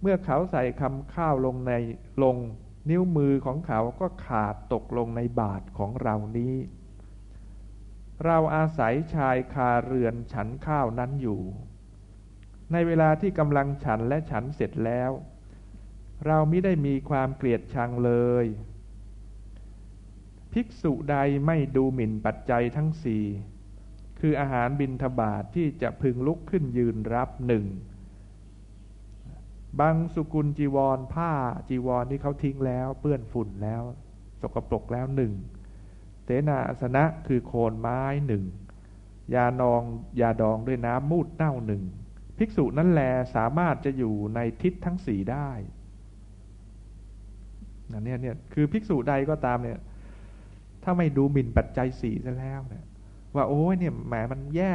เมื่อเขาใส่คำข้าวลงในลง นิ้วมือของเขาก็ขาดตกลงในบาทของเรานี้ เราอาศัยชายคาเรือนฉันข้าวนั้นอยู่ ในเวลาที่กำลังฉันและฉันเสร็จแล้ว เราไม่ได้มีความเกลียดชังเลย ภิกษุใดไม่ดูหมิ่นปัจจัยทั้งสี่คืออาหารบินทบาทที่จะพึงลุกขึ้นยืนรับหนึ่ง บางสุกุลจีวรผ้าจีวรที่เขาทิ้งแล้ว เปื้อนฝุ่นแล้ว สกปรกแล้วหนึ่งเสนาสนะคือโคนไม้หนึ่งยานองยาดองด้วยน้ำมูดเน่าหนึ่งภิกษุนั้นแลสามารถจะอยู่ในทิศทั้งสี่ได้นเนี่ยเนี่ยคือภิกษุใดก็ตามเนี่ย ถ้าไม่ดูหมิ่นปัจจัยสี่ซะแล้วเนี่ย ว่าโอ้ยเนี่ยแหมมันแย่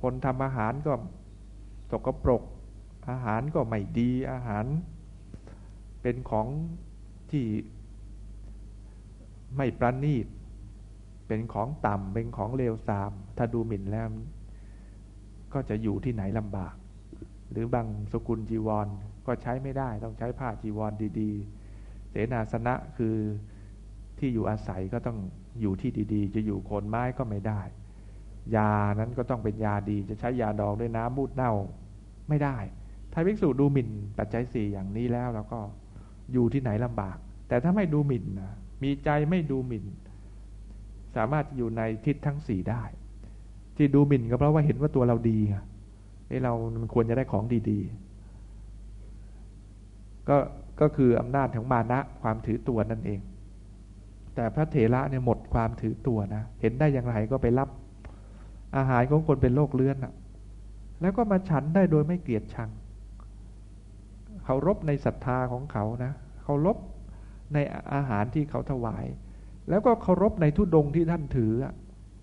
คนทำอาหารก็สกปรก อาหารก็ไม่ดีอาหารเป็นของที่ไม่ประณีต เป็นของต่ำเป็นของเลวทราม ถ้าดูหมิ่นแล้ว ก็จะอยู่ที่ไหนลำบาก หรือบางสกุลจีวรก็ใช้ไม่ได้ ต้องใช้ผ้าจีวรดีๆ เสนาสนะคือที่อยู่อาศัยก็ต้องอยู่ที่ดีๆ จะอยู่โคนไม้ก็ไม่ได้ ยานั้นก็ต้องเป็นยาดี จะใช้ยาดองด้วยน้ำมูดเน่าไม่ได้ ถ้าภิกษุดูหมิ่นปัจจัยสี่อย่างนี้แล้วเราก็อยู่ที่ไหนลำบาก แต่ถ้าไม่ดูหมิ่นนะมีใจไม่ดูหมิ่น สามารถอยู่ในทิศทั้งสี่ได้ ที่ดูหมิ่นก็เพราะว่าเห็นว่าตัวเราดีไงเรามันควรจะได้ของดีๆ ก็ก็คืออำนาจของมานะความถือตัวนั่นเอง แต่พระเถระเนี่ยหมดความถือตัวนะเห็นได้อย่างไรก็ไปรับอาหารของคนเป็นโรคเลื้อนอะแล้วก็มาฉันได้โดยไม่เกลียดชัง เคารพในศรัทธาของเขานะเคารพในอาหารที่เขาถวาย แล้วก็เคารพในทุดงที่ท่านถือ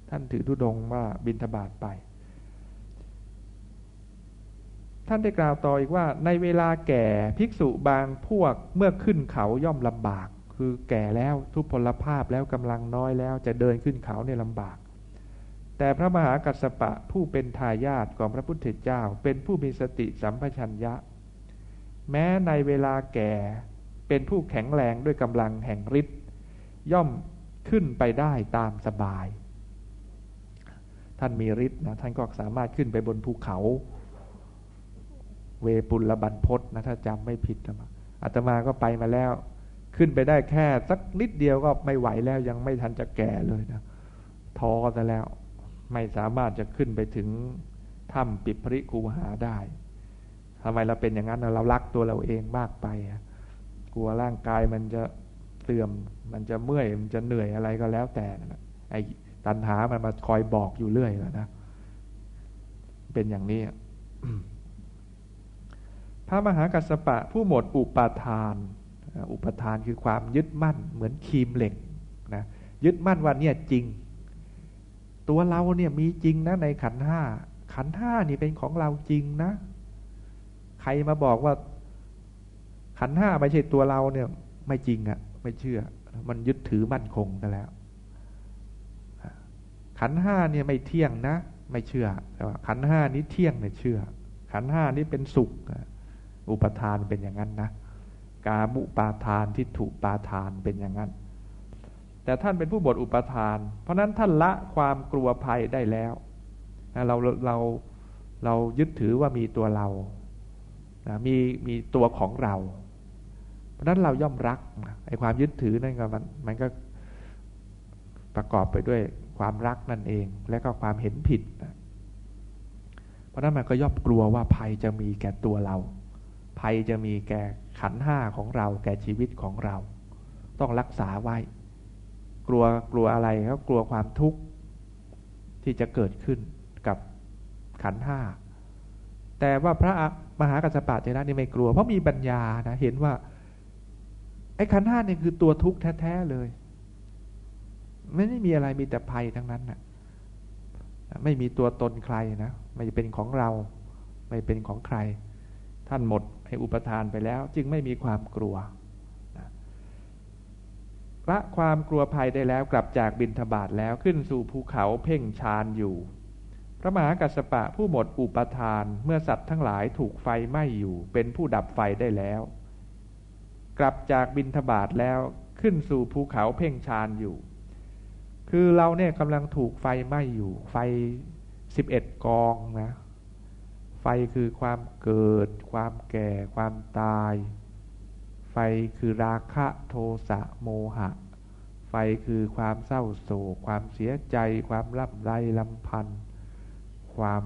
ท่านถือทุดงว่าบินทบาทไป ท่านได้กล่าวต่ออีกว่า ในเวลาแก่ภิกษุบางพวกเมื่อขึ้นเขาย่อมลำบาก คือแก่แล้วทุพพลภาพแล้วกำลังน้อยแล้วจะเดินขึ้นเขาเนี่ยลำบากแต่พระมหากัสสปะผู้เป็นทายาทของพระพุทธเจ้า เป็นผู้มีสติสัมปชัญญะ แม้ในเวลาแก่เป็นผู้แข็งแรงด้วยกำลังแห่งฤทธิ์ย่อมขึ้นไปได้ตามสบาย ท่านมีฤทธิ์นะท่านก็สามารถขึ้นไปบนภูเขา เวปุลบันพศนะถ้าจำไม่ผิดนะอาตมาก็ไปมาแล้ว ขึ้นไปได้แค่สักนิดเดียวก็ไม่ไหวแล้วยังไม่ทันจะแก่เลยนะท้อซะแล้วไม่สามารถจะขึ้นไปถึงถ้ำปิปริกูหาได้ ทำไมเราเป็นอย่างนั้นเรารักตัวเราเองมากไปกลัวร่างกายมันจะเสื่อม มันจะเมื่อย มันจะเหนื่อยอะไรก็แล้วแต่นะไอ้ตันหามันมาคอยบอกอยู่เรื่อยนะ เป็นอย่างนี้ พระมหากัสปะผู้หมดอุปาทาน อุปทานคือความยึดมั่นเหมือนคีมเหล็กนะยึดมั่นว่าเนี่ยจริง ตัวเราเนี่ยมีจริงนะในขันห้า ขันห้านี่เป็นของเราจริงนะ ใครมาบอกว่า ขันห้าไม่ใช่ตัวเราเนี่ย ไม่จริงอะ่ะ ไม่เชื่อ มันยึดถือมั่นคงกันแล้ว ขันห้าเนี่ยไม่เที่ยงนะ ไม่เชื่อแต่ว่าขันห้านี้เที่ยงเนี่ยเชื่อ ขันห้านี้เป็นสุข อุปทานเป็นอย่างนั้นนะกามุปาทานทิฏฐุปาทานเป็นอย่างนั้น แต่ท่านเป็นผู้บทอุปทาน เพราะนั้นท่านละความกลัวภัยได้แล้ว เราเราเรายึดถือว่ามีตัวเรา นะมีมีตัวของเรา เพราะนั้นเราย่อมรักไอ้ความยึดถือนั่นก็มันมันก็ประกอบไปด้วยความรักนั่นเอง และก็ความเห็นผิดนะเพราะนั้นมันก็ย่อมกลัวว่าภัยจะมีแก่ตัวเรา ภัยจะมีแก่ขันห้าของเรา แก่ชีวิตของเรา ต้องรักษาไว้ กลัวกลัวอะไรก็กลัวความทุกข์ที่จะเกิดขึ้นกับขันห้า แต่ว่าพระมหากัสสปะเจนะนี่ไม่กลัว เพราะมีปัญญานะเห็นว่า ไอ้ขันห้านี่คือตัวทุกข์แท้ๆเลย ไม่ได้มีอะไรมีแต่ภัยทั้งนั้นนะไม่มีตัวตนใครนะไม่เป็นของเรา ไม่เป็นของใคร ท่านหมดให้อุปทานไปแล้ว จึงไม่มีความกลัวละความกลัวภัยได้แล้วกลับจากบินทบาทแล้วขึ้นสู่ภูเขาเพ่งชานอยู่ พระมหากัสสปะผู้หมดอุปทานเมื่อสัตว์ทั้งหลายถูกไฟไหม้อยู่ เป็นผู้ดับไฟได้แล้ว กลับจากบินทบาทแล้วขึ้นสู่ภูเขาเพ่งชานอยู่ คือเราเนี่ยกำลังถูกไฟไหม้อยู่ ไฟสิบเอ็ดกองนะ ไฟคือความเกิด ความแก่ ความตาย ไฟคือราคะโทสะโมหะ ไฟคือความเศร้าโศก ความเสียใจ ความล่ำไรลำพันธ์ ความ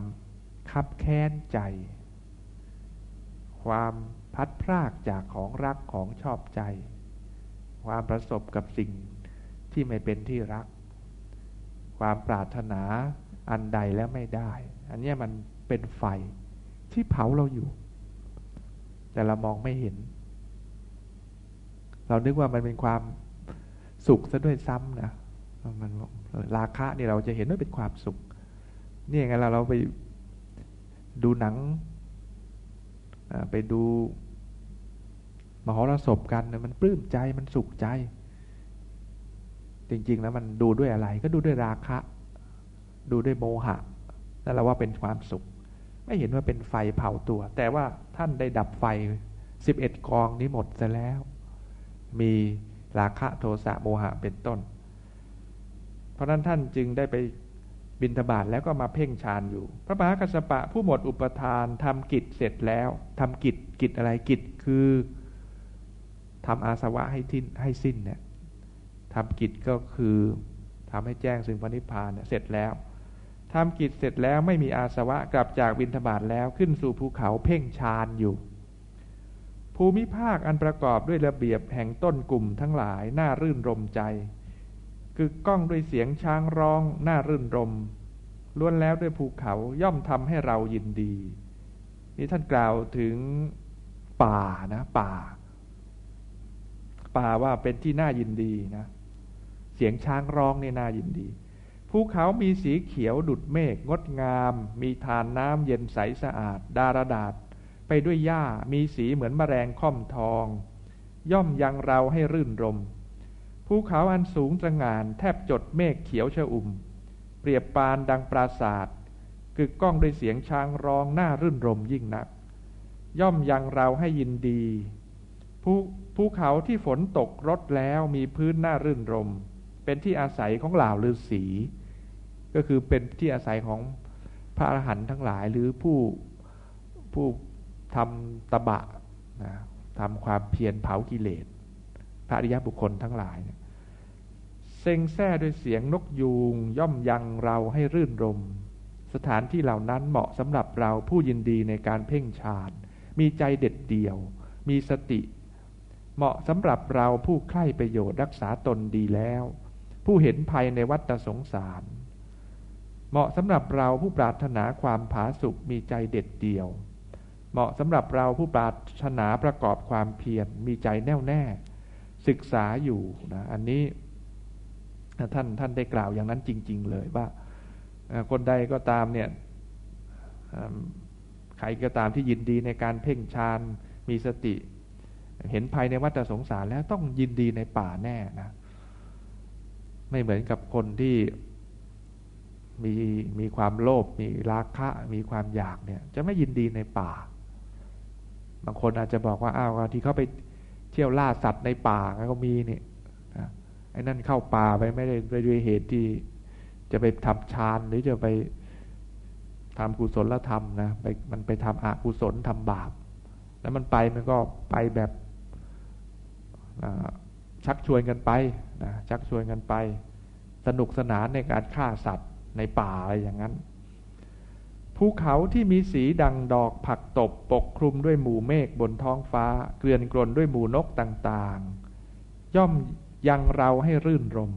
คับแค้นใจ ความพัดพรากจากของรักของชอบใจ ความประสบกับสิ่งที่ไม่เป็นที่รัก ความปรารถนาอันใดแล้วไม่ได้ อันนี้มันเป็นไฟที่เผาเราอยู่ แต่เรามองไม่เห็น เรานึกว่ามันเป็นความสุขซะด้วยซ้ำนะมันราคะนี่เราจะเห็นว่าเป็นความสุข นี่ไงเราเราไปดูหนังไปดูมหรสพกันมันปลื้มใจมันสุขใจ จริง ๆ แล้วมันดูด้วยอะไร ก็ดูด้วยราคะ ดูด้วยโมหะนั่นเราว่าเป็นความสุข ไม่เห็นว่าเป็นไฟเผาตัว แต่ว่าท่านได้ดับไฟสิบเอ็ดกองนี้หมดซะแล้ว มีราคะโทสะโมหะเป็นต้น เพราะนั้นท่านจึงได้ไป บินทบาทแล้วก็มาเพ่งฌานอยู่ พระมหากัสปะผู้หมดอุปทานทำกิจเสร็จแล้วทำกิจกิจอะไรกิจคือทำอาสวะให้ทิ้นให้สิ้นเนี่ยทำกิจก็คือทำให้แจ้งซึ่งพระนิพพานเสร็จแล้วทำกิจเสร็จแล้วไม่มีอาสวะกลับจากบินทบาทแล้วขึ้นสู่ภูเขาเพ่งฌานอยู่ ภูมิภาคอันประกอบด้วยระเบียบแห่งต้นกลุ่มทั้งหลายน่ารื่นรมใจ คือกล้องด้วยเสียงช้างร้องน่ารื่นรมล้วนแล้วด้วยภูเขาย่อมทำให้เรายินดี นี่ท่านกล่าวถึงป่านะป่า ป่าว่าเป็นที่น่ายินดีนะ เสียงช้างร้องนี่น่ายินดี ภูเขามีสีเขียวดุดเมฆงดงาม มีทานน้ำเย็นใสสะอาด ดารดาษ ไปด้วยหญ้ามีสีเหมือนมแมลงค่อมทอง ย่อมยังเราให้รื่นรม ภูเขาอันสูงตระงานแทบจดเมฆเขียวชอุ่ม เปรียบปานดังปราศาสตร์กึกก้องด้วยเสียงช้างร้องน่ารื่นรมยิ่งนัก ย่อมยังเราให้ยินดีภูภูเขาที่ฝนตกรดแล้วมีพื้นน่ารื่นรม เป็นที่อาศัยของเหล่าฤาษีก็คือเป็นที่อาศัยของพระอรหันต์ทั้งหลายหรือผู้ผู้ทำตบะนะทำความเพียรเผากิเลส พระอริยบุคคลทั้งหลายเซ็งแซ่ด้วยเสียงนกยูงย่อมยังเราให้รื่นรม สถานที่เหล่านั้นเหมาะสำหรับเราผู้ยินดีในการเพ่งฌานมีใจเด็ดเดี่ยว มีสติ เหมาะสำหรับเราผู้ใคร่ประโยชน์รักษาตนดีแล้ว ผู้เห็นภัยในวัฏสงสาร เหมาะสำหรับเราผู้ปรารถนาความผาสุกมีใจเด็ดเดี่ยว เหมาะสำหรับเราผู้ปรารถนาประกอบความเพียรมีใจแน่วแน่ ศึกษาอยู่นะอันนี้ ท่านท่านได้กล่าวอย่างนั้นจริง ๆ เลยว่าคนใดก็ตามเนี่ยใครก็ตามที่ยินดีในการเพ่งฌานมีสติ เห็นภัยในวัฏสงสารแล้วต้องยินดีในป่าแน่นะ ไม่เหมือนกับคนที่มีมีความโลภมีราคะมีความอยากเนี่ย จะไม่ยินดีในป่า บางคนอาจจะบอกว่าอ้าวที่เขาไปเที่ยวล่าสัตว์ในป่าก็มีเนี่นะไอ้นั่นเข้าป่าไปไม่ได้ไปด้วยเหตุที่จะไปทำฌานหรือจะไปทำกุศลธรรมนะไปมันไปทำอกุศลทำบาป แล้วมันไปมันก็ไปแบบชักชวนกันไปนะชักชวนกันไป สนุกสนานในการฆ่าสัตว์ในป่าอะไรอย่างนั้นภูเขาที่มีสีดังดอกผักตบปกคลุมด้วยหมู่เมฆบนท้องฟ้า เกลื่อนกลนด้วยหมู่นกต่างๆ ย่อม ยังเราให้รื่นรม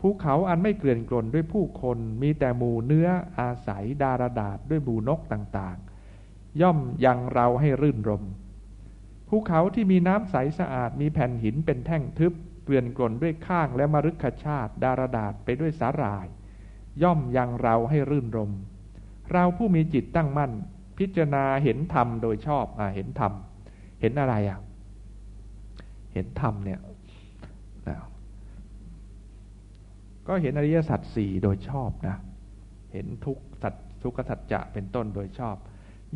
ภูเขาอันไม่เกลื่อนกลนด้วยผู้คนมีแต่หมู่เนื้ออาศัยดารดาษด้วยหมู่นกต่างๆ ย่อมยังเราให้รื่นรมภูเขาที่มีน้ำใสสะอาดมีแผ่นหินเป็นแท่งทึบเกลื่อนกลนด้วยข้างและมรุกขชาติดารดาษไปด้วยสาหร่าย ย่อมยังเราให้รื่นรมเราผู้มีจิตตั้งมั่น พิจารณาเห็นธรรมโดยชอบอเห็นธรรม เห็นอะไรอะ เห็นธรรมเนี่ย ก็เห็นอริยสัจสี่โดยชอบนะ เห็นทุกสัจทุกขสัจจะเป็นต้นโดยชอบ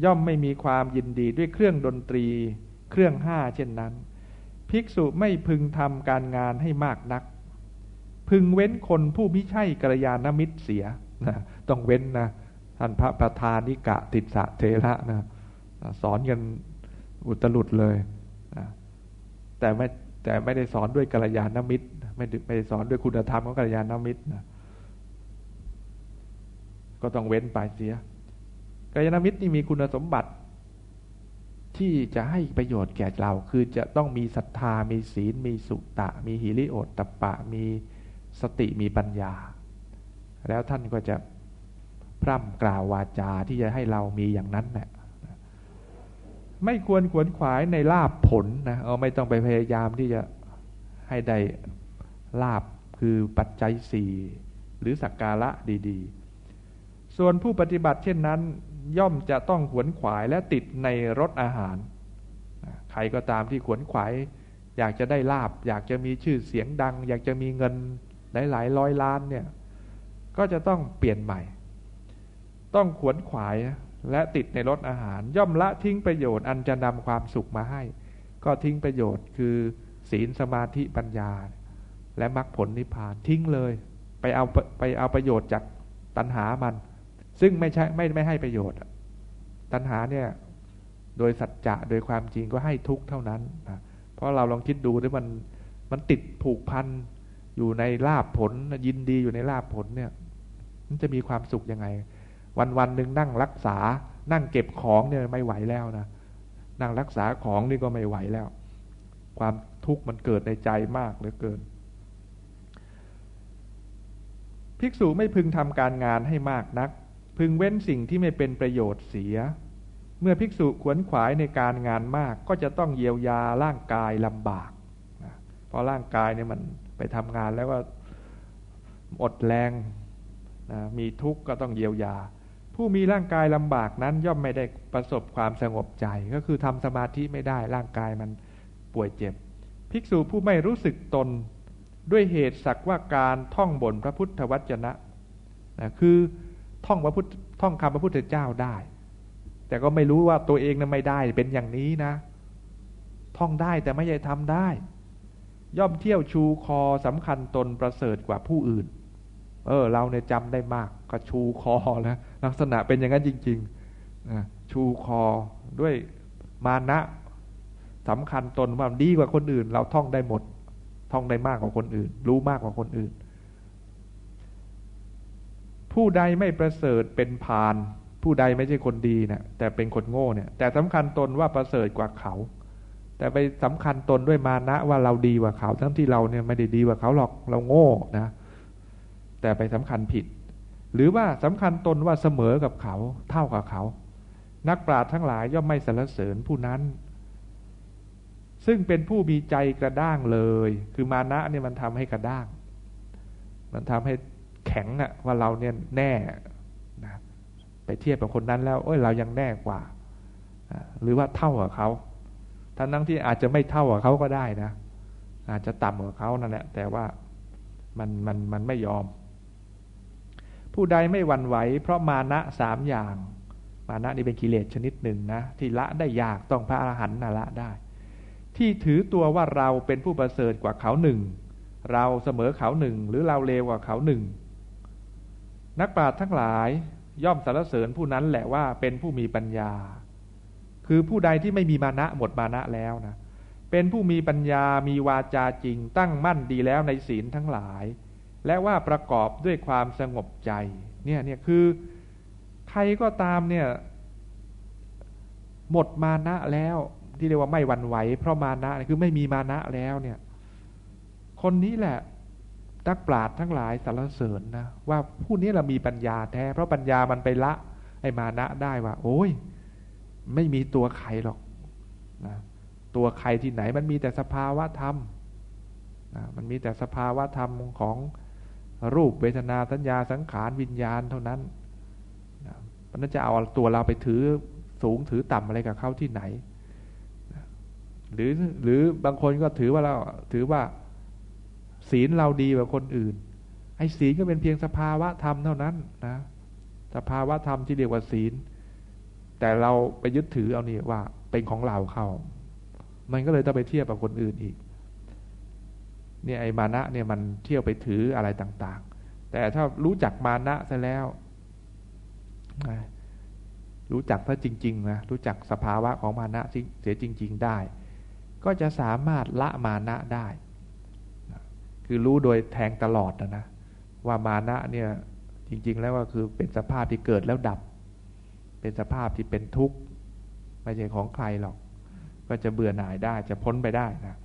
ย่อมไม่มีความยินดีด้วยเครื่องดนตรี เครื่องห้าเช่นนั้น ภิกษุไม่พึงทำการงานให้มากนัก พึงเว้นคนผู้มิใช่กัลยาณมิตรเสียนะต้องเว้นนะท่านพระประธานิกะติสะเทระนะสอนกันอุตลุดเลยนะแต่ไม่แต่ไม่ได้สอนด้วยกัลยาณมิตร ไม่ไม่ได้สอนด้วยคุณธรรมของกัลยาณมิตรนะก็ต้องเว้นไปเสียกัลยาณมิตรนี่มีคุณสมบัติ ที่จะให้ประโยชน์แก่เรา คือจะต้องมีศรัทธา มีศีล มีสุตะ มีหิริโอตตปปะ มีสติมีปัญญา แล้วท่านก็จะพร่ำกล่าววาจาที่จะให้เรามีอย่างนั้นแหละไม่ควรขวนขวายในลาบผลนะเอาไม่ต้องไปพยายามที่จะให้ได้ ลาบคือปัจจัยสี่หรือสักการะดีๆ ส่วนผู้ปฏิบัติเช่นนั้น ย่อมจะต้องขวนขวายและติดในรสอาหาร ใครก็ตามที่ขวนขวาย อยากจะได้ลาบ อยากจะมีชื่อเสียงดัง อยากจะมีเงินหลายๆร้อยล้านเนี่ยก็จะต้องเปลี่ยนใหม่ ต้องขวนขวายและติดในรสอาหาร ย่อมละทิ้งประโยชน์อันจะนำความสุขมาให้ ก็ทิ้งประโยชน์คือศีลสมาธิปัญญา และมรรคผลนิพพานทิ้งเลย ไปเอาไปเอาประโยชน์จากตัณหามัน ซึ่งไม่ใช่ไม่ไม่ให้ประโยชน์ ตัณหาเนี่ยโดยสัจจะโดยความจริงก็ให้ทุกเท่านั้นนะเพราะเราลองคิดดูด้วยมันมันติดผูกพันอยู่ในลาบผลยินดีอยู่ในลาบผลเนี่ย มันจะมีความสุขยังไง วันวันหนึ่งนั่งรักษา นั่งเก็บของเนี่ยไม่ไหวแล้วนะนั่งรักษาของนี่ก็ไม่ไหวแล้ว ความทุกข์มันเกิดในใจมากเหลือเกิน ภิกษุไม่พึงทำการงานให้มากนัก พึงเว้นสิ่งที่ไม่เป็นประโยชน์เสีย เมื่อภิกษุขวนขวายในการงานมาก ก็จะต้องเยียวยาร่างกายลำบากเพราะร่างกายเนี่ยมันไปทำงานแล้วก็อดแรงนะมีทุกข์ก็ต้องเยียวยา ผู้มีร่างกายลำบากนั้นย่อมไม่ได้ประสบความสงบใจ ก็คือทำสมาธิไม่ได้ร่างกายมันป่วยเจ็บ ภิกษุผู้ไม่รู้สึกตน ด้วยเหตุสักว่าการท่องบนพระพุทธวจนะนะคือท่องพระพุทธท่องคำพระพุทธเจ้าได้ แต่ก็ไม่รู้ว่าตัวเองนั้นไม่ได้เป็นอย่างนี้นะ ท่องได้แต่ไม่ใช่ทำได้ ย่อมเที่ยวชูคอสำคัญตนประเสริฐกว่าผู้อื่น เออ เราเนี่ยจำได้มากก็ชูคอแล้วลักษณะเป็นอย่างนั้นจริงๆชูคอด้วยมานะสำคัญตนว่าดีกว่าคนอื่น เราท่องได้หมด ท่องได้มากกว่าคนอื่น รู้มากกว่าคนอื่น ผู้ใดไม่ประเสริฐเป็นพาน ผู้ใดไม่ใช่คนดีเนะแต่เป็นคนโง่เนี่ย แต่สำคัญตนว่าประเสริฐกว่าเขา แต่ไปสำคัญตนด้วยมานะว่าเราดีกว่าเขา ทั้งที่เราเนี่ยไม่ได้ดีกว่าเขาหรอกเราโง่นะ แต่ไปสำคัญผิด หรือว่าสำคัญตนว่าเสมอกับเขา เท่ากับเขา นักปราชญ์ทั้งหลายย่อมไม่สรรเสริญผู้นั้น ซึ่งเป็นผู้มีใจกระด้างเลย คือมานะเนี่ยมันทำให้กระด้าง มันทำให้แข็งอะว่าเราเนี่ยแน่นะไปเทียบกับคนนั้นแล้ว เอ้ยเรายังแน่กว่า หรือว่าเท่ากับเขาทั้งนั้นที่อาจจะไม่เท่ากับเขาก็ได้นะ อาจจะต่ำกว่าเขานั่นแหละ แต่ว่ามันมันมันไม่ยอม ผู้ใดไม่หวั่นไหว เพราะมานะสามอย่าง มานะนี่เป็นกิเลสชนิดหนึ่งนะ ที่ละได้ยากต้องพระอรหันต์ละได้ ที่ถือตัวว่าเราเป็นผู้ประเสริฐกว่าเขาหนึ่ง เราเสมอเขาหนึ่งหรือเราเลวกว่าเขาหนึ่ง นักปราชญ์ทั้งหลายย่อมสรรเสริญผู้นั้นแหละว่าเป็นผู้มีปัญญา คือผู้ใดที่ไม่มีมานะหมดมานะแล้วนะ เป็นผู้มีปัญญามีวาจาจริง ตั้งมั่นดีแล้วในศีลทั้งหลาย และว่าประกอบด้วยความสงบใจ เนี่ยเนี่ยคือใครก็ตามเนี่ยหมดมานะแล้ว ที่เรียกว่าไม่หวั่นไหว เพราะมานะคือไม่มีมานะแล้วเนี่ย คนนี้แหละนักปราชญ์ทั้งหลายสรรเสริญนะว่าผู้นี้เรามีปัญญาแท้ เพราะปัญญามันไปละไอ้มานะได้ว่า โอ้ย ไม่มีตัวใครหรอกนะตัวใครที่ไหนมันมีแต่สภาวะธรรมนะมันมีแต่สภาวะธรรมของรูปเวทนาสัญญาสังขารวิญญาณเท่านั้นมันนั้นจะเอาตัวเราไปถือสูงถือต่ำอะไรกับเขาที่ไหน หรือหรือบางคนก็ถือว่าเราถือว่า ศีลเราดีกว่าคนอื่น ไอ้ศีลก็เป็นเพียงสภาวะธรรมเท่านั้นนะสภาวะธรรมที่เรียกว่าศีล แต่เราไปยึดถือเอานี่ว่า เป็นของเราเข้า มันก็เลยต้องไปเทียบกับคนอื่นอีก เนี่ยไอ้มานะเนี่ยมันเที่ยวไปถืออะไรต่าง ๆ แต่ถ้ารู้จักมานะซะแล้วรู้จักซะจริง ๆ นะ รู้จักสภาวะของมานะเสียจริง ๆ ได้ ก็จะสามารถละมานะได้ คือรู้โดยแทงตลอดนะนะว่ามานะเนี่ยจริง ๆ แล้วก็คือเป็นสภาพที่เกิดแล้วดับ เป็นสภาพที่เป็นทุกข์ไม่ใช่ของใครหรอก ก็จะเบื่อหน่ายได้จะพ้นไปได้นะ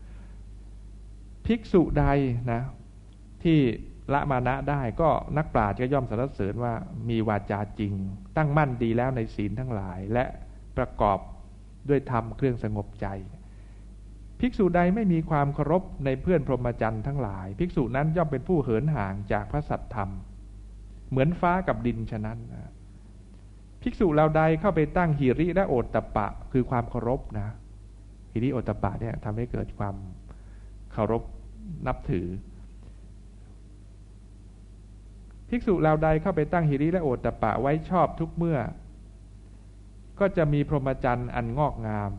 ภิกษุใดนะที่ละมานะได้ก็นักปราชญ์ก็ย่อมสรรเสริญว่ามีวาจาจริง ตั้งมั่นดีแล้วในศีลทั้งหลาย และประกอบด้วยธรรมเครื่องสงบใจ ภิกษุใดไม่มีความเคารพในเพื่อนพรหมจรรย์ทั้งหลาย ภิกษุนั้นย่อมเป็นผู้เหินห่างจากพระสัตธรรม เหมือนฟ้ากับดินฉะนั้นนะภิกษุเราใดเข้าไปตั้งหิริและโอตตะปะ คือความเคารพนะ หิริโอตตะปะเนี่ยทำให้เกิดความเคารพนับถือ ภิกษุเหล่าใดเข้าไปตั้งหิริและโอตตะปะไว้ชอบทุกเมื่อ ก็จะมีพรหมจรรย์อันงอกงาม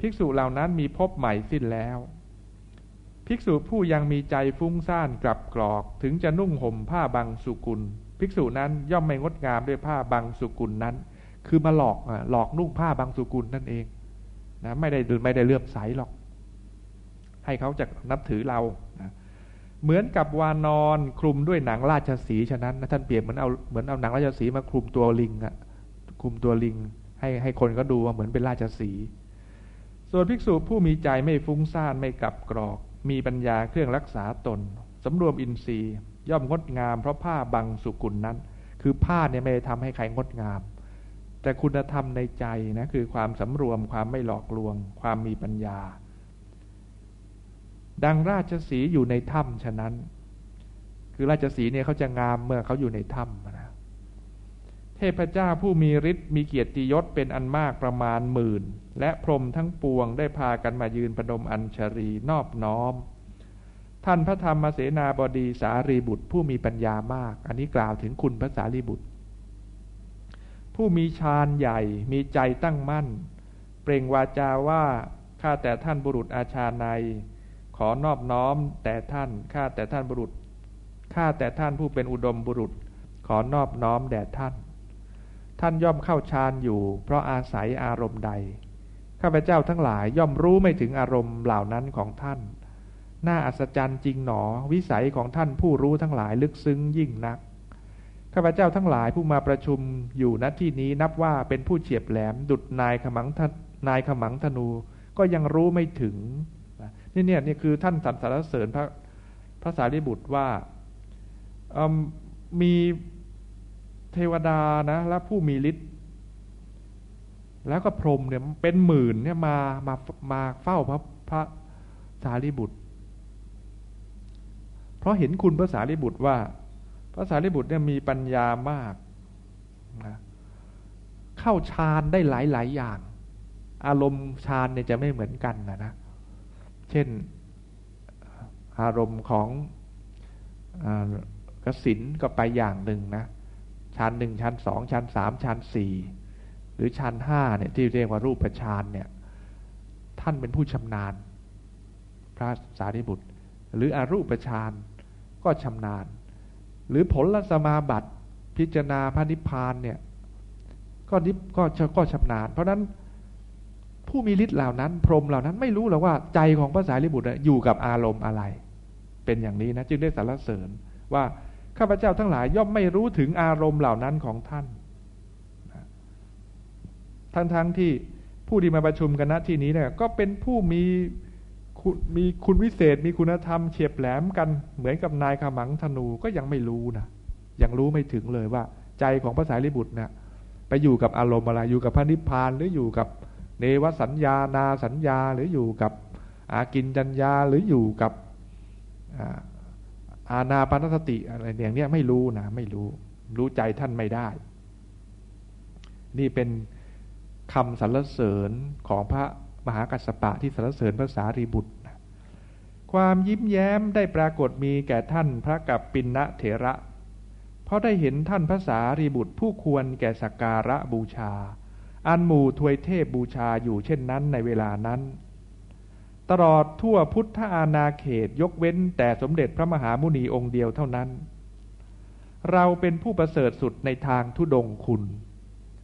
ภิกษุเหล่านั้นมีพบใหม่สิ้นแล้ว ภิกษุผู้ยังมีใจฟุ้งซ่านกลับกรอก ถึงจะนุ่งห่มผ้าบางสุกุล ภิกษุนั้นย่อมไม่งดงามด้วยผ้าบางสุกุลนั้น คือมาหลอกหลอกนุ่งผ้าบางสุกุลนั่นเองนะไม่ได้ไม่ได้เลื่อมใสหรอก ให้เขาจะนับถือเรานะเหมือนกับวานอนคลุมด้วยหนังราชสีฉะนั้นนะท่านเปรียบเหมือนเอาเหมือนเอาหนังราชสีมาคลุมตัวลิงอะคลุมตัวลิง ให้ให้คนก็ดูว่าเหมือนเป็นราชสี ส่วนภิกษุผู้มีใจไม่ฟุ้งซ่านไม่กลับกรอก มีปัญญาเครื่องรักษาตนสำรวมอินทรีย์ย่อมงดงามเพราะผ้าบังสุกุลนั้น คือผ้าเนี่ยไม่ได้ทำให้ใครงดงาม แต่คุณธรรมในใจนะคือความสำรวมความไม่หลอกลวง ความมีปัญญา ดังราชสีอยู่ในถ้ำฉะนั้น คือราชสีเนี่ยเขาจะงามเมื่อเขาอยู่ในถ้ำนะเทพเจ้าผู้มีฤทธิ์มีเกียรติยศเป็นอันมากประมาณหมื่น และพรมทั้งปวงได้พากันมายืนประดมอัญชรีนอบน้อม ท่านพระธรรมเสนาบดีสารีบุตรผู้มีปัญญามาก อันนี้กล่าวถึงคุณพระสารีบุตร ผู้มีฌานใหญ่ มีใจตั้งมั่น เปล่งวาจาว่าข้าแต่ท่านบุรุษอาชาใน ขอนอบน้อมแต่ท่านข้าแต่ท่านบุรุษข้าแต่ท่านผู้เป็นอุดมบุรุษ ขอนอบน้อมแด่ท่าน ท่านย่อมเข้าฌานอยู่ เพราะอาศัยอารมณ์ใด ข้าพเจ้าทั้งหลายย่อมรู้ไม่ถึงอารมณ์เหล่านั้นของท่าน น่าอัศจรรย์จริงหนอ วิสัยของท่านผู้รู้ทั้งหลายลึกซึ้งยิ่งนัก ข้าพเจ้าทั้งหลายผู้มาประชุมอยู่ณที่นี้นับว่าเป็นผู้เฉียบแหลมดุดนายขมังนายขมังธนูก็ยังรู้ไม่ถึง นี่เนี่ยนี่คือท่านสรรเสริญพระพระสารีบุตรว่ามีเทวดานะและผู้มีฤทธิ์ แล้วก็พรมเนี่ยเป็นหมื่นเนี่ยมามามาเฝ้าพระพระสารีบุตร เพราะเห็นคุณพระสารีบุตรว่า พระสารีบุตรเนี่ยมีปัญญามากนะเข้าฌานได้หลายหลายอย่าง อารมณ์ฌานเนี่ยจะไม่เหมือนกันนะนะ เช่นอารมณ์ของกสินก็ไปอย่างหนึ่งนะชั้นหนึ่งชั้นสองชั้นสามชั้นสี่ หรือชั้นห้าเนี่ยที่เรียกว่ารูปฌานเนี่ยท่านเป็นผู้ชำนาญ พระสารีบุตร หรืออรูปฌานก็ชำนาญ หรือผลสมาบัติพิจารณาพระนิพพานเนี่ยก็นิพก็ก็ชำนาญ เพราะนั้นผู้มีฤทธิ์เหล่านั้น พรหมเหล่านั้นไม่รู้หรอกว่าใจของพระสารีบุตรอยู่กับอารมณ์อะไร เป็นอย่างนี้นะจึงได้สรรเสริญว่าข้าพเจ้าทั้งหลายย่อมไม่รู้ถึงอารมณ์เหล่านั้นของท่าน ทั้งๆทที่ผู้ที่มาประชุมกันณที่นี้เนี่ยก็เป็นผู้มีมีคุณวิเศษ มีคุณธรรมเฉียบแหลมกันเหมือนกับนายขมังธนูก็ยังไม่รู้นะยังรู้ไม่ถึงเลยว่า ใจของพระสารีบุตรเนี่ยไปอยู่กับอารมณ์อะไรอยู่กับพระนิพพานหรืออยู่กับเนวสัญญานาสัญญาหรืออยู่กับอากินจัญญาหรืออยู่กับอาณาปานสติอะไรอย่างเนี้ยไม่รู้นะไม่รู้ รู้ใจท่านไม่ได้ นี่เป็น คำสรรเสริญของพระมหากัสสปะที่สรรเสริญพระสารีบุตร ความยิ้มแย้มได้ปรากฏมีแก่ท่านพระกับปินนะเถระ เพราะได้เห็นท่านพระสารีบุตรผู้ควรแก่สักการะบูชา อันหมู่ทวยเทพบูชาอยู่เช่นนั้นในเวลานั้น ตลอดทั่วพุทธานาเขตยกเว้นแต่สมเด็จพระมหามุนีองค์เดียวเท่านั้น เราเป็นผู้ประเสริฐสุดในทางทุดงคุณ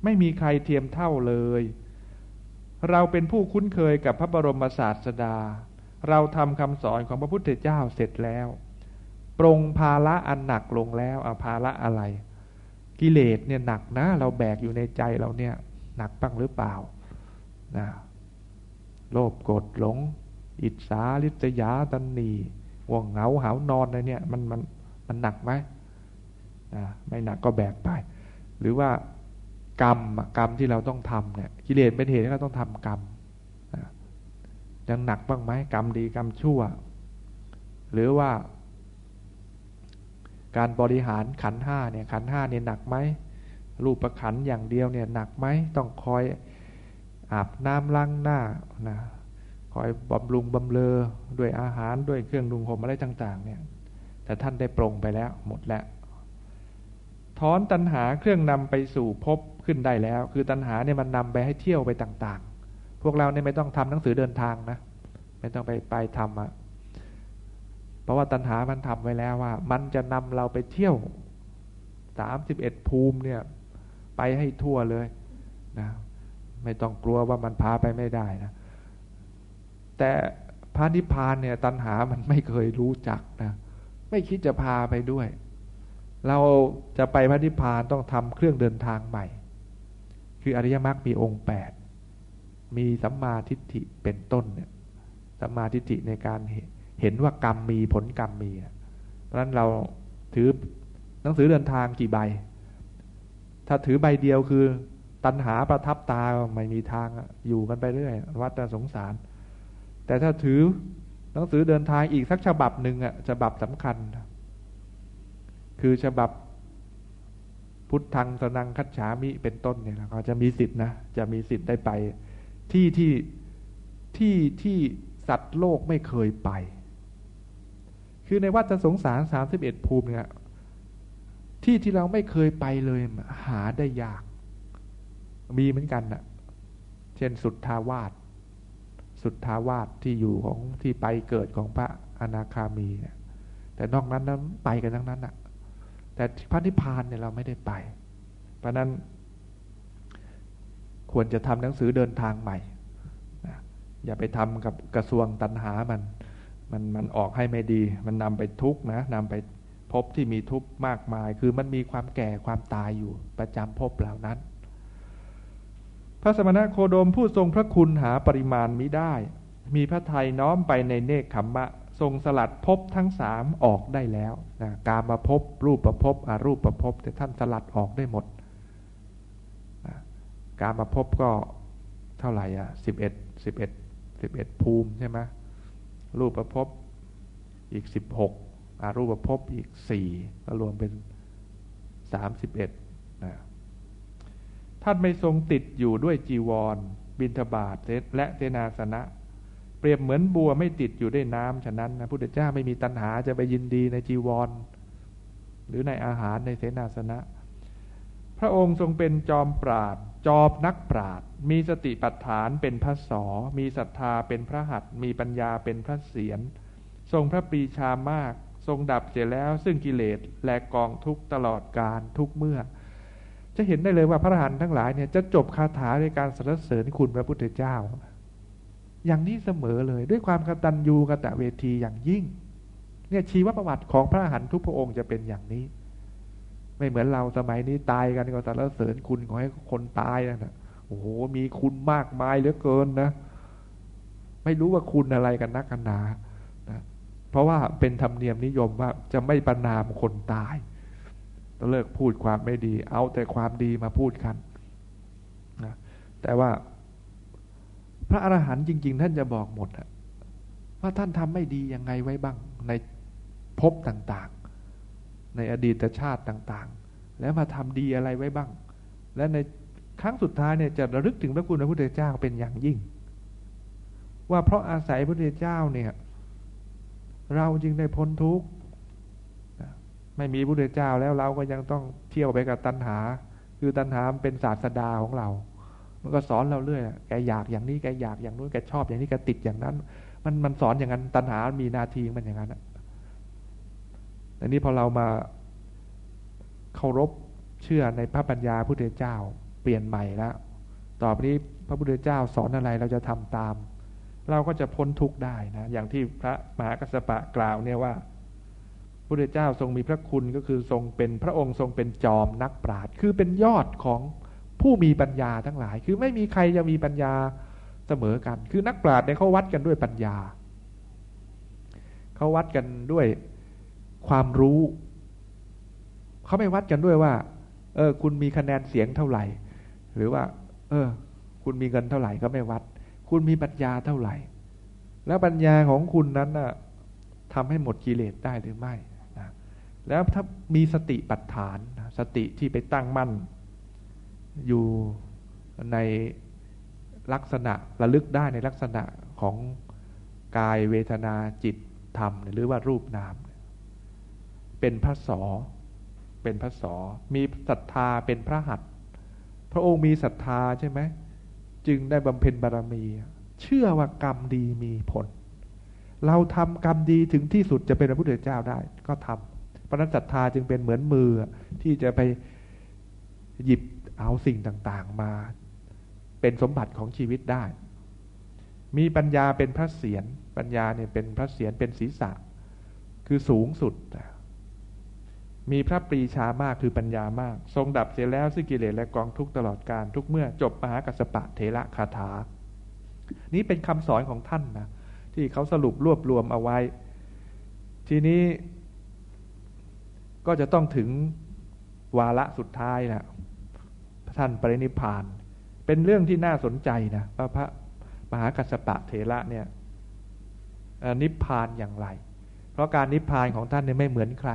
ไม่มีใครเทียมเท่าเลย เราเป็นผู้คุ้นเคยกับพระบรมศาสดา เราทำคำสอนของพระพุทธเจ้าเสร็จแล้ว ปรงภาระอันหนักลงแล้วอาภาระอะไร กิเลสเนี่ยหนักนะ เราแบกอยู่ในใจเราเนี่ยหนักบ้างหรือเปล่านะโลภโกรธหลง อิจฉาลิษยาตันนีว่วงเหงาหานอนอะไรเนี่ยมันมันมันหนักไหมนะไม่หนักก็แบกไป หรือว่า กรรมกรรมที่เราต้องทำเนี่ยกิเลสเป็นเหตุให้เราต้องทำกรรมยังหนักบ้างไหมกรรมดีกรรมชั่ว หรือว่า การบริหารขันห้าเนี่ยขันห้าเนี่ยหนักไหมรูปประขันอย่างเดียวเนี่ยหนักไหมต้องคอยอาบน้ำล้างหน้านะคอยบำรุงบำเลอด้วยอาหารด้วยเครื่องดุงห่มอะไรต่างๆเนี่ยแต่ท่านได้ปรงไปแล้วหมดแล้ว ถอนตัณหาเครื่องนำไปสู่พบ ขึ้นได้แล้ว คือตัณหาเนี่ยมันนำไปให้เที่ยวไปต่างๆ พวกเราเนี่ยไม่ต้องทำหนังสือเดินทางนะ ไม่ต้องไปไปทำอะเพราะว่าตัณหามันทำไว้แล้วว่า มันจะนำเราไปเที่ยวสามสิบเอ็ดภูมิเนี่ย ไปให้ทั่วเลยนะไม่ต้องกลัวว่ามันพาไปไม่ได้นะ แต่พระนิพพานเนี่ย ตัณหามันไม่เคยรู้จักนะ ไม่คิดจะพาไปด้วย เราจะไปพระนิพพานต้องทำเครื่องเดินทางใหม่ คืออริยมรรคมีองค์แปดมีสัมมาทิฏฐิเป็นต้นเนี่ยสัมมาทิฏฐิในการเห็นว่ากรรมมีผลกรรมมี เพราะฉะนั้นเราถือหนังสือเดินทางกี่ใบ ถ้าถือใบเดียวคือ ตัณหาประทับตาไม่มีทางอยู่กันไปเรื่อยวัฏสงสาร แต่ถ้าถือหนังสือเดินทางอีกสักฉบับหนึ่งอะฉบับสำคัญ คือฉบับ พุทธังสนังคัจฉามิเป็นต้นเนี่ยเขาจะมีสิทธินะจะมีสิทธิ์ได้ไป ที่ที่ที่ที่สัตว์โลกไม่เคยไป คือในวัฏสงสารสามสิบเอ็ดภูมิเนี่ยที่ที่เราไม่เคยไปเลยหาได้ยาก มีเหมือนกันนะ่ะ เช่นสุทธาวาสสุทธาวาสที่อยู่ของที่ไปเกิดของพระอนาคามีเนี่ยแต่นอกนั้นนั้นไปกันทั้งนั้นอะ แต่พระนิพพานเนี่ยเราไม่ได้ไป เพราะนั้น ควรจะทำหนังสือเดินทางใหม่อย่าไปทำกับกระทรวงตันหามัน มันมันออกให้ไม่ดี มันนำไปทุกนะนำไปพบที่มีทุกข์มากมาย คือมันมีความแก่ความตายอยู่ประจำพบเหล่านั้น พระสมณะโคดมผู้ทรงพระคุณหาปริมาณมิได้ มีพระไทยน้อมไปในเนคขมมะ ทรงสลัดพบทั้งสามออกได้แล้วนะการมาพบรูปประพบอารูปประพบแต่ท่านสลัดออกได้หมดนะการมาพบก็เท่าไหร่อะสิบเอ็ดสิบเอ็ดสิบเอ็ดภูมิใช่ไหมรูปประพบอีกสิบหกอารูปประพบอีกสี่ก็รวมเป็นสามสิบเอ็ดนะท่านไม่ทรงติดอยู่ด้วยจีวร บินทบาทและเทนาสนะ รียบเหมือนบัวไม่ติดอยู่ด้วยน้ำฉะนั้นนะพุทธเจ้าไม่มีตัณหาจะไปยินดีในจีวร หรือในอาหารในเสนาสนะ พระองค์ทรงเป็นจอมปราดจอบนักปราดมีสติปัฏฐานเป็นพระสอมีศรัทธาเป็นพระหัตมีปัญญาเป็นพระเสียรทรงพระปรีชามาก ทรงดับเสียแล้ว ซึ่งกิเลสและกองทุกตลอดการทุกเมื่อ จะเห็นได้เลยว่าพระหันต์ทั้งหลายเนี่ยจะจบคาถาในการสรรเสริญคุณพระพุทธเจ้า อย่างนี้เสมอเลย ด้วยความกตัญญูกตะเวทีอย่างยิ่ง เนี่ยชีวประวัติของพระอรหันต์ทุกพระองค์จะเป็นอย่างนี้ ไม่เหมือนเราสมัยนี้ตายกันก็สรรเสริญคุณขอให้คนตายนะโอ้โหมีคุณมากมายเหลือเกินนะ ไม่รู้ว่าคุณอะไรกันนักกันหนานะเพราะว่าเป็นธรรมเนียมนิยมว่าจะไม่ประนามคนตายต้องเลิกพูดความไม่ดี เอาแต่ความดีมาพูดกันนะแต่ว่า พระอรหันต์จริง ๆ ท่านจะบอกหมดว่าท่านทำไม่ดียังไงไว้บ้างในภพต่างๆ ในอดีตชาติต่างๆ แล้วมาทำดีอะไรไว้บ้าง และในครั้งสุดท้ายเนี่ยจะระลึกถึงพระคุณพระพุทธเจ้าเป็นอย่างยิ่ง ว่าเพราะอาศัยพระพุทธเจ้าเนี่ย เราจึงได้พ้นทุกข์ไม่มีพระพุทธเจ้าแล้วเราก็ยังต้องเที่ยวไปกับตัณหา คือตัณหาเป็นศาสดาของเรา มันก็สอนเราเรื่อยแกอยากอย่างนี้แกอยากอย่างนู้นแกชอบอย่างนี้แกติดอย่างนั้น มันมันสอนอย่างนั้น ตัณหา มีนาทีมันอย่างนั้นอันนี้พอเรามาเคารพเชื่อในพระปัญญาพุทธเจ้าเปลี่ยนใหม่แล้วต่อไปนี้พระพุทธเจ้าสอนอะไรเราจะทำตาม เราก็จะพ้นทุกข์ได้นะอย่างที่พระมหากัสสปะกล่าวเนี่ยว่าพระพุทธเจ้าทรงมีพระคุณก็คือทรงเป็นพระองค์ทรงเป็นจอมนักปราชญ์คือเป็นยอดของ ผู้มีปัญญาทั้งหลาย คือไม่มีใครจะมีปัญญาเสมอกัน คือนักปราชญ์เนี่ยเขาวัดกันด้วยปัญญาเขาวัดกันด้วยความรู้เขาไม่วัดกันด้วยว่า เออ คุณมีคะแนนเสียงเท่าไหร่ หรือว่า เออ คุณมีเงินเท่าไหร่ก็ไม่วัด คุณมีปัญญาเท่าไหร่ แล้วปัญญาของคุณนั้นน่ะทำให้หมดกิเลสได้หรือไม่แล้วถ้ามีสติปัฏฐานสติที่ไปตั้งมั่น อยู่ในลักษณะระลึกได้ในลักษณะของกายเวทนาจิตธรรม หรือว่ารูปนาม เป็นพระสอเป็นพระสอมีศรัทธาเป็นพระหัตพระองค์มีศรัทธาใช่ไหมจึงได้บำเพ็ญบารมี เชื่อว่ากรรมดีมีผล เราทำกรรมดีถึงที่สุดจะเป็นพระพุทธเจ้าได้ ก็ทำเพราะนั้นศรัทธาจึงเป็นเหมือนมือที่จะไปหยิบ เอาสิ่งต่างๆมาเป็นสมบัติของชีวิตได้ มีปัญญาเป็นพระเศียรปัญญาเนี่ยเป็นพระเศียรเป็นศีรษะ คือสูงสุด มีพระปรีชามากคือปัญญามาก ทรงดับเสียแล้วซึ่งกิเลสและกองทุกตลอดการทุกเมื่อจบมหากัสปะเทระคาถา นี้เป็นคำสอนของท่านนะที่เขาสรุปรวบรวมเอาไว้ ทีนี้ก็จะต้องถึงวาระสุดท้ายนะ ท่านปรินิพาน เป็นเรื่องที่น่าสนใจนะว่าพระมหากัสปะเถระเนี่ยนิพพานอย่างไร เพราะการนิพพานของท่านเนี่ยไม่เหมือนใคร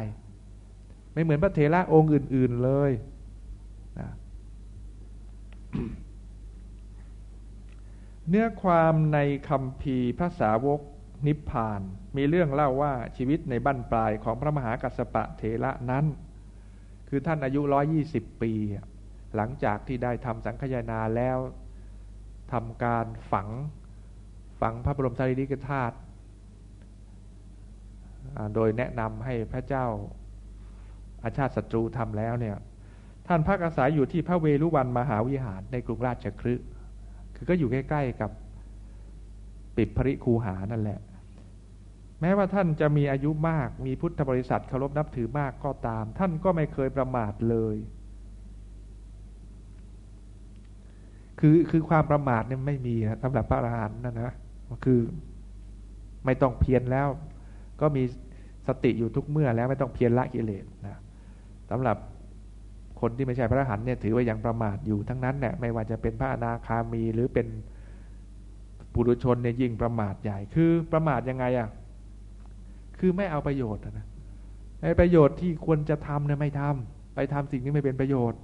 ไม่เหมือนพระเถระองค์อื่น ๆเลยนะเนื้อความในคำพีภาษาวกนิพพาน มีเรื่องเล่าว่าชีวิตในบั้นปลายของพระมหากัสสปะเถระนั้น คือท่านอายุร้อยี่สิบปี หลังจากที่ได้ทำสังฆยนาแล้วทำการฝังฝังพระบรมสารีริกธาตุโดยแนะนำให้พระเจ้าอาชาติศัตรูทำแล้วเนี่ยท่านพักอาศัยอยู่ที่พระเวรุวันมหาวิหารในกรุงราชคฤห์คือก็อยู่ใกล้ ๆกับปิดภริคูหานั่นแหละ แม้ว่าท่านจะมีอายุมากมีพุทธบริษัทเคารพนับถือมากก็ตาม ท่านก็ไม่เคยประมาทเลย คือคือความประมาทเนี่ยไม่มีนะสำหรับพระอรหันต์นะนะคือไม่ต้องเพียรแล้ว ก็มีสติอยู่ทุกเมื่อแล้วไม่ต้องเพียรละกิเลสนะสำหรับคนที่ไม่ใช่พระอรหันต์เนี่ยถือว่ายังประมาทอยู่ทั้งนั้นเนี่ยไม่ว่าจะเป็นพระอนาคามีหรือเป็นปุถุชนเนี่ยยิ่งประมาทใหญ่ คือประมาทยังไงอะ่ะคือไม่เอาประโยชน์นะไอ้ประโยชน์ที่ควรจะทำเนี่ยไม่ทำไปทำสิ่งที่ไม่เป็นประโยชน์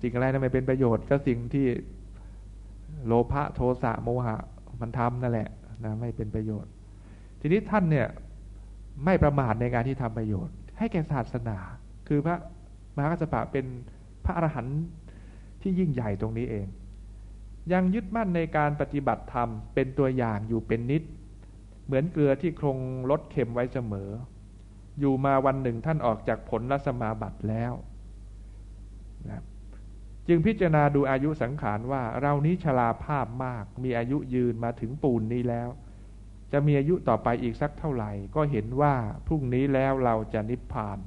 สิ่งอะไรนั้นไม่เป็นประโยชน์ก็สิ่งที่โลภะโทสะโมหะมันทำนั่นแหละนะไม่เป็นประโยชน์ ทีนี้ท่านเนี่ยไม่ประมาทในการที่ทำประโยชน์ ให้แก่ศาสนา คือพระมหากัสปะเป็นพระอรหันต์ที่ยิ่งใหญ่ตรงนี้เอง ยังยึดมั่นในการปฏิบัติธรรมเป็นตัวอย่างอยู่เป็นนิด เหมือนเกลือที่คงลดเค็มไว้เสมอ อยู่มาวันหนึ่งท่านออกจากผลรัสมาบัติแล้วนะ จึงพิจารณาดูอายุสังขารว่าเรานี้ชราภาพมาก มีอายุยืนมาถึงปูนนี้แล้ว จะมีอายุต่อไปอีกสักเท่าไหร่ ก็เห็นว่าพรุ่งนี้แล้วเราจะนิพพาน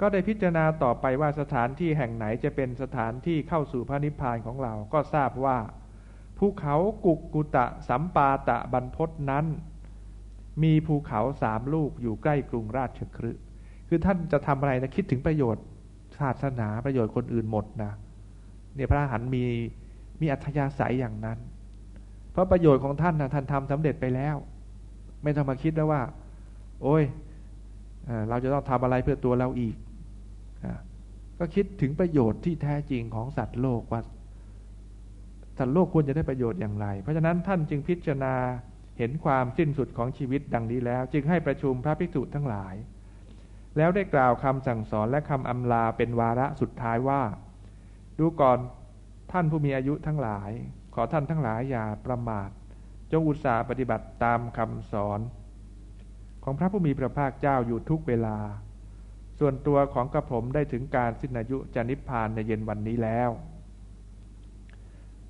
ก็ได้พิจารณาต่อไปว่าสถานที่แห่งไหนจะเป็นสถานที่เข้าสู่พระนิพพานของเราก็ทราบว่าภูเขากุกกุตะสัมปาตะบรรพศนั้น มีภูเขาสามลูกอยู่ใกล้กรุงราชคฤห์คือท่านจะทำอะไรนะคิดถึงประโยชน์ ศาสนาประโยชน์คนอื่นหมดนะเนี่ยพระหันมีมีอัธยาศัยอย่างนั้น เพราะประโยชน์ของท่านนะท่านทำสำเร็จไปแล้ว ไม่ต้องมาคิดแล้วว่า โอ้ยเราจะต้องทำอะไรเพื่อตัวเราอีกก็คิดถึงประโยชน์ที่แท้จริงของสัตว์โลกว่าสัตว์โลกควรจะได้ประโยชน์อย่างไร เพราะฉะนั้นท่านจึงพิจารณาเห็นความสิ้นสุดของชีวิตดังนี้แล้ว จึงให้ประชุมพระภิกษุทั้งหลาย แล้วได้กล่าวคำสั่งสอนและคำอำลาเป็นวาระสุดท้ายว่า ดูก่อนท่านผู้มีอายุทั้งหลาย ขอท่านทั้งหลายอย่าประมาท จงอุตสาห์ปฏิบัติตามคำสอน ของพระผู้มีพระภาคเจ้าอยู่ทุกเวลา ส่วนตัวของกระผมได้ถึงการสิ้นอายุจะนิพพานในเย็นวันนี้แล้ว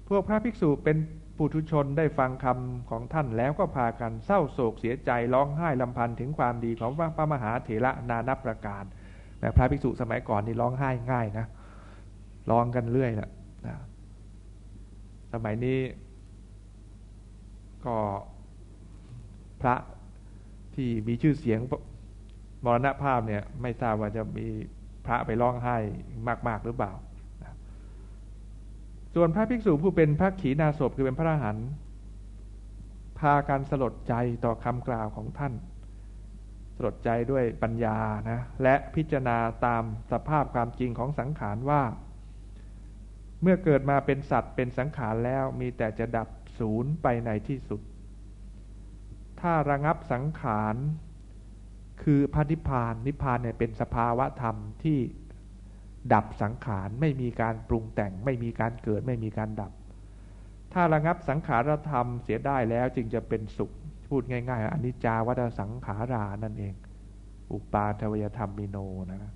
พวกพระภิกษุเป็น ปุถุชนได้ฟังคำของท่านแล้วก็พากันเศร้าโศกเสียใจร้องไห้ลำพันถึงความดีของพระมหาเถระนานับประการแต่พระภิกษุสมัยก่อนนี่ร้องไห้ง่ายนะร้องกันเรื่อยแหละนะสมัยนี้ก็พระที่มีชื่อเสียงมรณภาพเนี่ย ไม่ทราบว่าจะมีพระไปร้องไห้มาก ๆ หรือเปล่า ส่วนพระภิกษุผู้เป็นพระขีณาสพคือเป็นพระอรหันต์พาการสลดใจต่อคำกล่าวของท่าน สลดใจด้วยปัญญานะและพิจารณาตามสภาพความจริงของสังขารว่า เมื่อเกิดมาเป็นสัตว์เป็นสังขารแล้วมีแต่จะดับศูนย์ไปในที่สุด ถ้าระงับสังขารคือพระนิพพานนิพพานเนี่ยเป็นสภาวะธรรมที่ ดับสังขารไม่มีการปรุงแต่ง ไม่มีการเกิด ไม่มีการดับ ถ้าระงับสังขารธรรมเสียได้แล้วจึงจะเป็นสุข พูดง่ายๆอนิจจาวัฏสังขารานั่นเอง อุปาทวยธรรมมิโนนะ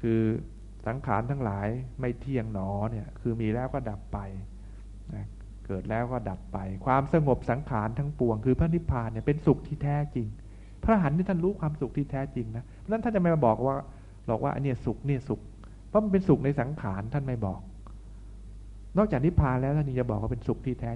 คือสังขารทั้งหลายไม่เที่ยงหนอเนี่ยคือมีแล้วก็ดับไปนะเกิดแล้วก็ดับไป ความสงบสังขารทั้งปวง คือพระนิพพานเนี่ยเป็นสุขที่แท้จริง พระหันที่ท่านรู้ความสุขที่แท้จริงนะเพราะนั้นท่านจะไม่มาบอกว่า บอกว่าอันนี้สุขเนี่ยสุข เพราะมันเป็นสุขในสังขารท่านไม่บอก นอกจากนิพพานแล้วท่านยังจะบอกว่าเป็นสุขที่แท้